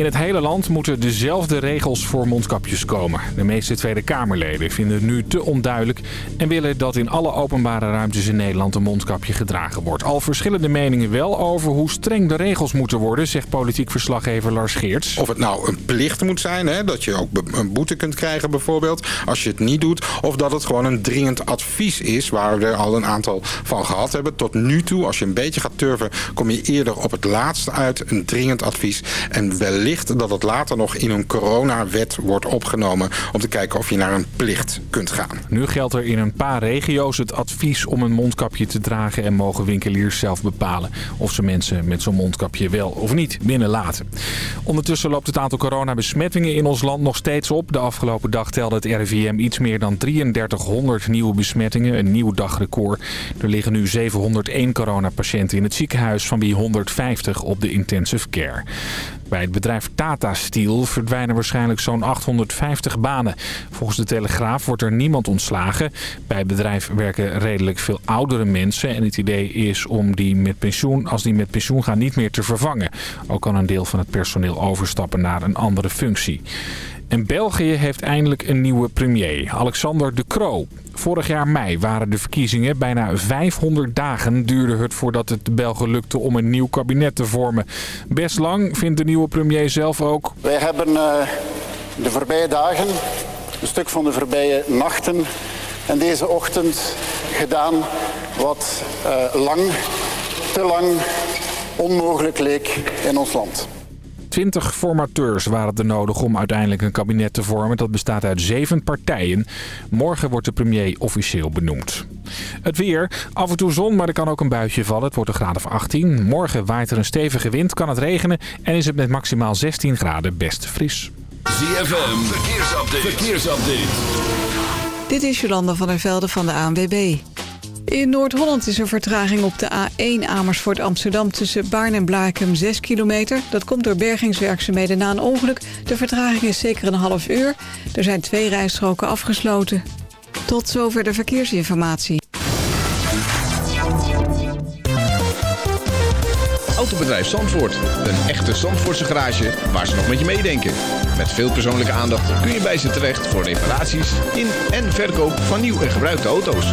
In het hele land moeten dezelfde regels voor mondkapjes komen. De meeste Tweede Kamerleden vinden het nu te onduidelijk... en willen dat in alle openbare ruimtes in Nederland een mondkapje gedragen wordt. Al verschillende meningen wel over hoe streng de regels moeten worden... zegt politiek verslaggever Lars Geerts. Of het nou een plicht moet zijn, hè, dat je ook een boete kunt krijgen bijvoorbeeld... als je het niet doet, of dat het gewoon een dringend advies is... waar we er al een aantal van gehad hebben. Tot nu toe, als je een beetje gaat turven, kom je eerder op het laatste uit... een dringend advies en wellicht dat het later nog in een coronawet wordt opgenomen... om te kijken of je naar een plicht kunt gaan. Nu geldt er in een paar regio's het advies om een mondkapje te dragen... en mogen winkeliers zelf bepalen of ze mensen met zo'n mondkapje wel of niet binnenlaten. Ondertussen loopt het aantal coronabesmettingen in ons land nog steeds op. De afgelopen dag telde het RIVM iets meer dan 3300 nieuwe besmettingen, een nieuw dagrecord. Er liggen nu 701 coronapatiënten in het ziekenhuis, van wie 150 op de intensive care. Bij het bedrijf Tata Steel verdwijnen waarschijnlijk zo'n 850 banen. Volgens de Telegraaf wordt er niemand ontslagen. Bij het bedrijf werken redelijk veel oudere mensen. En het idee is om die met pensioen, als die met pensioen gaan, niet meer te vervangen. Ook kan een deel van het personeel overstappen naar een andere functie. En België heeft eindelijk een nieuwe premier, Alexander De Croo. Vorig jaar mei waren de verkiezingen. Bijna 500 dagen duurde het voordat het de lukte om een nieuw kabinet te vormen. Best lang, vindt de nieuwe premier zelf ook. Wij hebben uh, de voorbije dagen, een stuk van de voorbije nachten en deze ochtend gedaan wat uh, lang, te lang onmogelijk leek in ons land. 20 formateurs waren er nodig om uiteindelijk een kabinet te vormen. Dat bestaat uit zeven partijen. Morgen wordt de premier officieel benoemd. Het weer. Af en toe zon, maar er kan ook een buitje vallen. Het wordt een graad of 18. Morgen waait er een stevige wind, kan het regenen... en is het met maximaal 16 graden best fris. ZFM, verkeersupdate. verkeersupdate. Dit is Jolanda van der Velde van de ANWB. In Noord-Holland is er vertraging op de A1 Amersfoort Amsterdam tussen Baarn en Blaakem 6 kilometer. Dat komt door bergingswerkzaamheden na een ongeluk. De vertraging is zeker een half uur. Er zijn twee rijstroken afgesloten. Tot zover de verkeersinformatie. Autobedrijf Zandvoort. Een echte Zandvoortse garage waar ze nog met je meedenken. Met veel persoonlijke aandacht kun je bij ze terecht voor reparaties in en verkoop van nieuw en gebruikte auto's.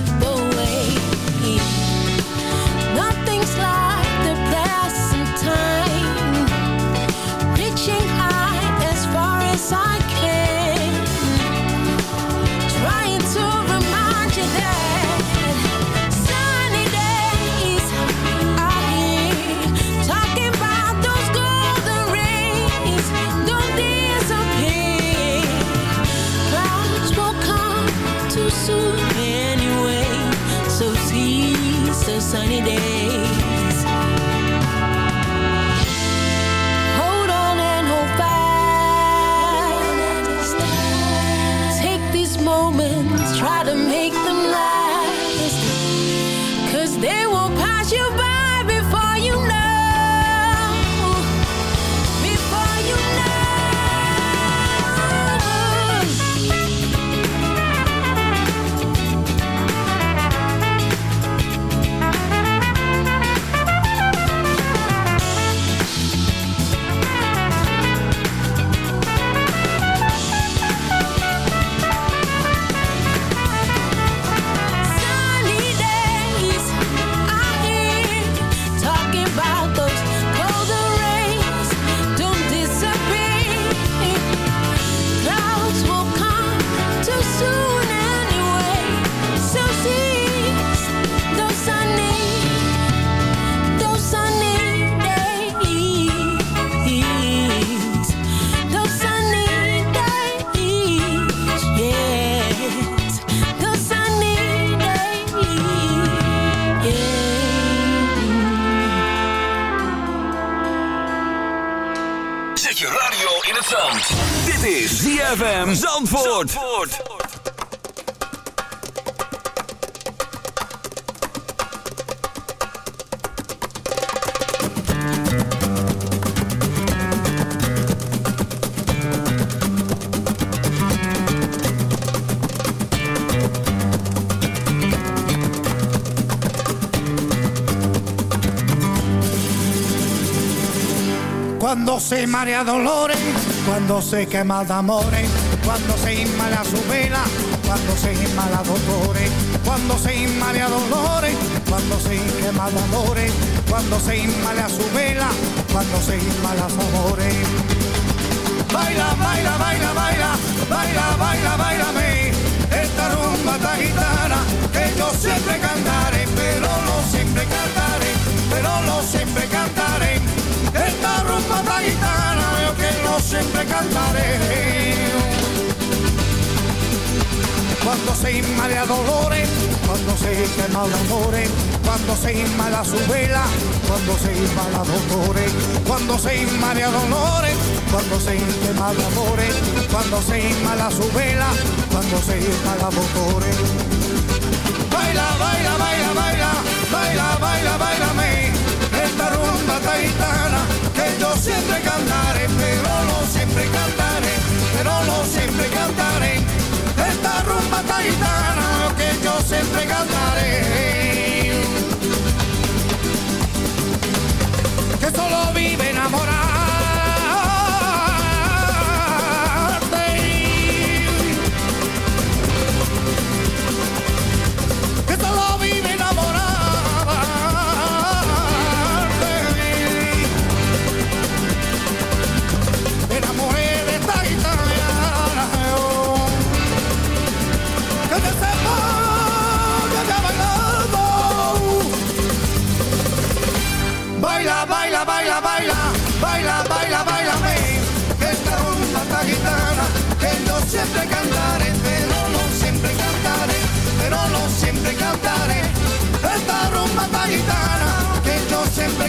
ZFM Zandvoort. Zandvoort. Cuando se marea dolores, cuando se quema de amores, cuando se inmala su vela, cuando se inmala dolores, cuando se inmala dolores, cuando se quema de amores, cuando se inmala su vela, cuando se inmala amores. Baila, baila, baila, baila, baila, baila, bailame, esta rumba esta gitana que yo siempre cantaré, pero no siempre cantaré, pero no siempre cantaré esta rumba tan gitana yo que no siempre cantaré. Cuando se inmala dolores, cuando se quema el amores, cuando se inmala su vela, cuando se inmala dolores, cuando se inmala dolores, cuando se quema el amores, cuando se inmala su vela, cuando se inmala dolores. Baila, baila, baila, baila, baila, baila, baila, me esta rumba taitana que yo siempre cantaré, pero no siempre cantaré,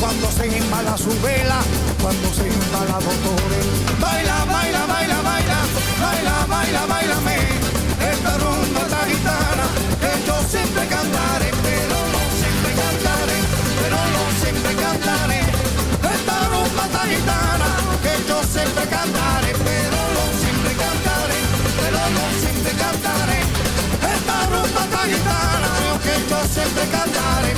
cuando se inmala su vela, cuando se inmala dolores. Baila, baila, baila, baila, baila, baila, baila, me, esta rumba esta gitana, que yo siempre cantaré, pero no siempre cantaré, pero no siempre cantaré, esta rumba esta gitana, que yo siempre cantaré, pero no siempre cantaré pero no siempre cantaré. Esta rumba tan gitana, que yo siempre cantaré,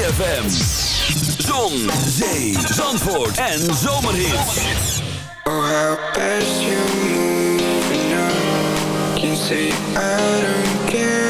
ZFM. Zon, zee, zandvoort en zomerhit. Oh, how best you moving now. Can say I don't care.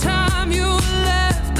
time you left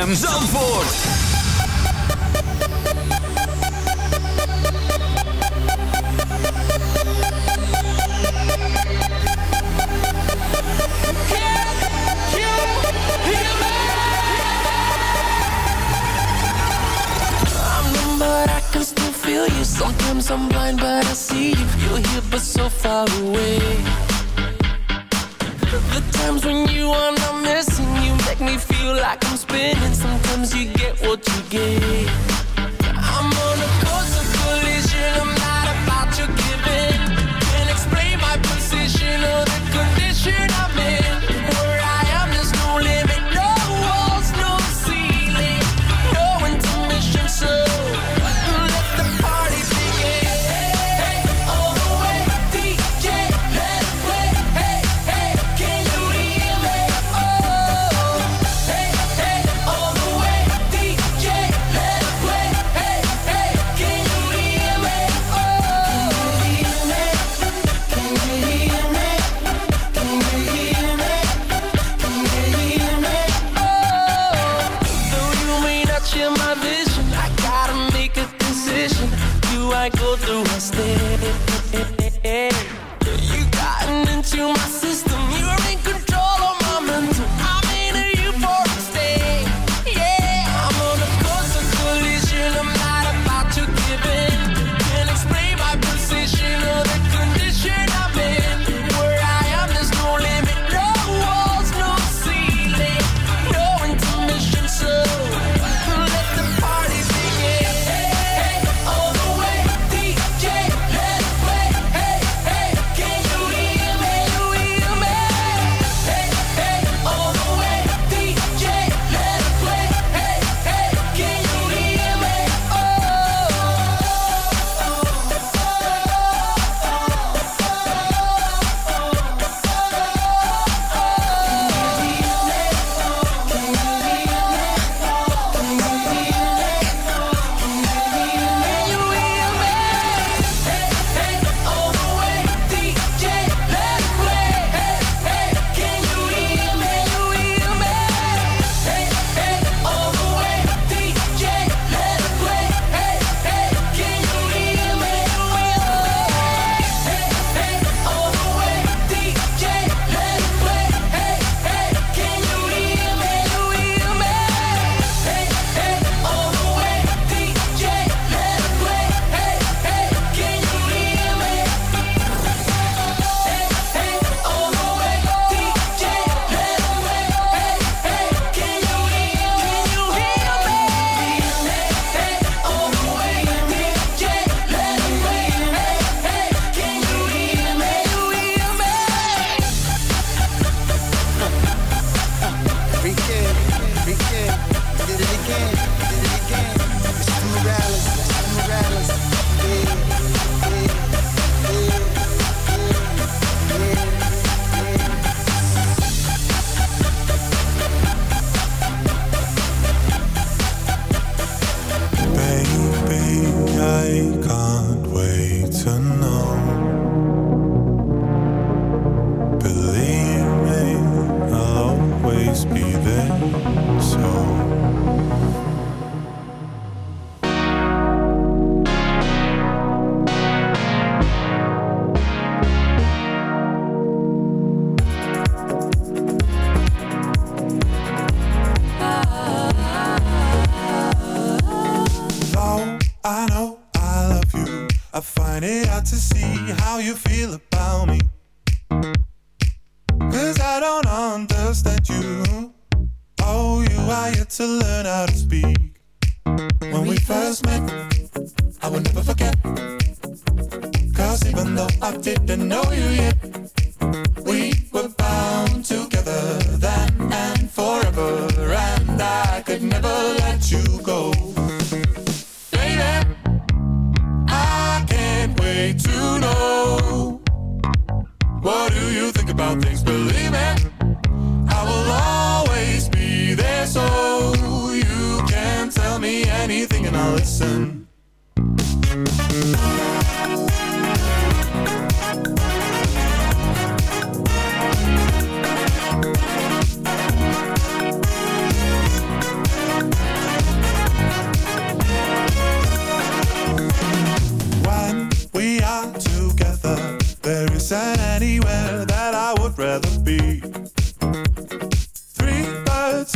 ZFM Zandvoort. Sometimes I'm blind but I see you. You're here but so far away. The times when you are not missing make me feel like I'm spinning. Sometimes you get what you get.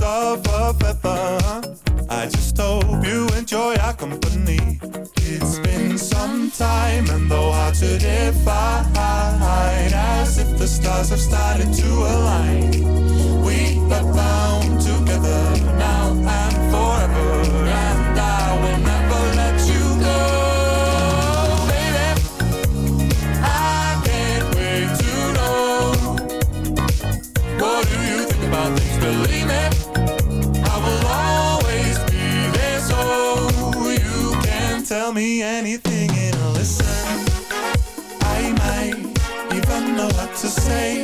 Of a feather. I just hope you enjoy our company. It's been some time, and though hard to define, as if the stars have started to align. We are bound together now and forever, same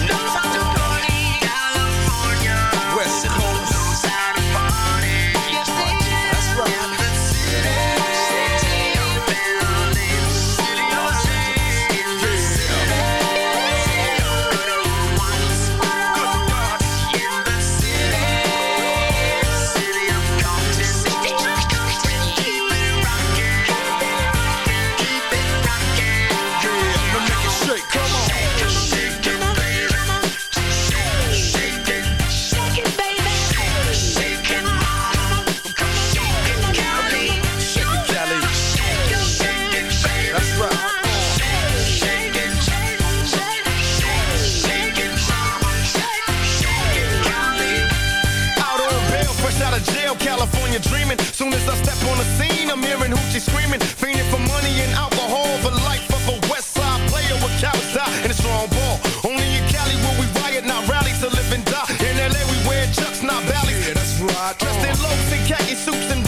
Hoochie screaming. Fiending for money and alcohol, the life of a West Side player with cowards die and a strong ball. Only in Cali will we riot, not rally to live and die. In LA we wear chucks, not valleys. Yeah, that's right. Dressed in loafs and khaki suits and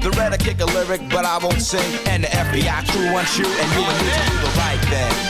The red I kick a lyric, but I won't sing. And the FBI crew wants you, and you and me to do the right thing.